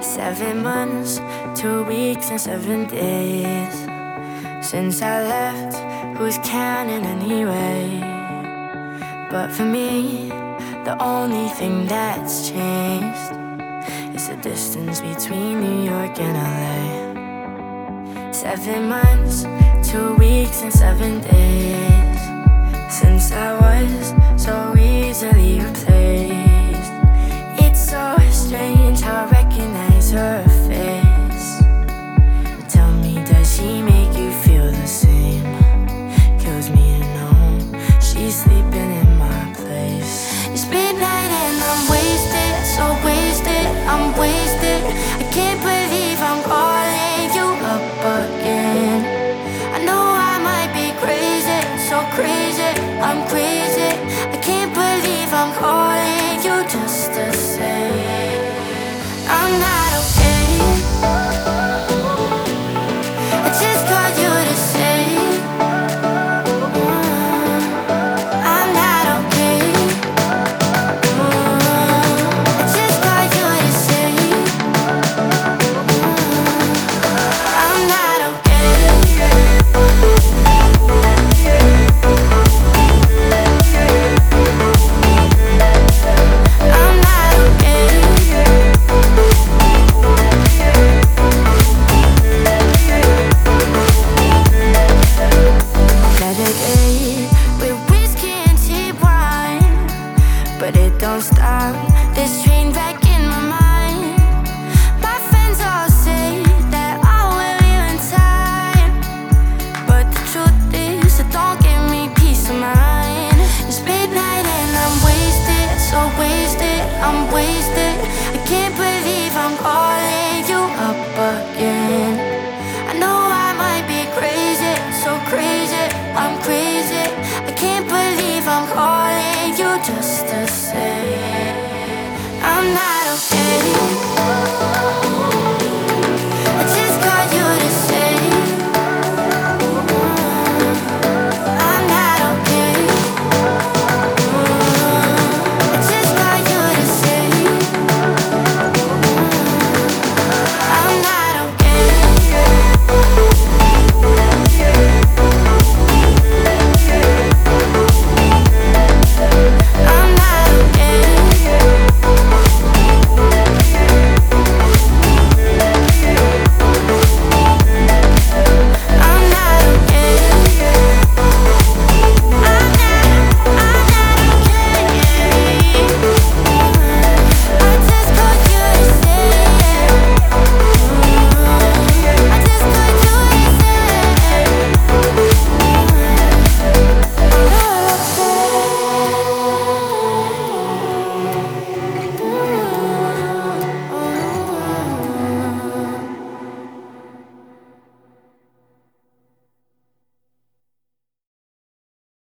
Seven months, two weeks, and seven days since I left. Who's counting anyway? But for me, the only thing that's changed is the distance between New York and LA. Seven months, two weeks, and seven days since I was. So but it don't stop. This train wreck. say I'm not okay.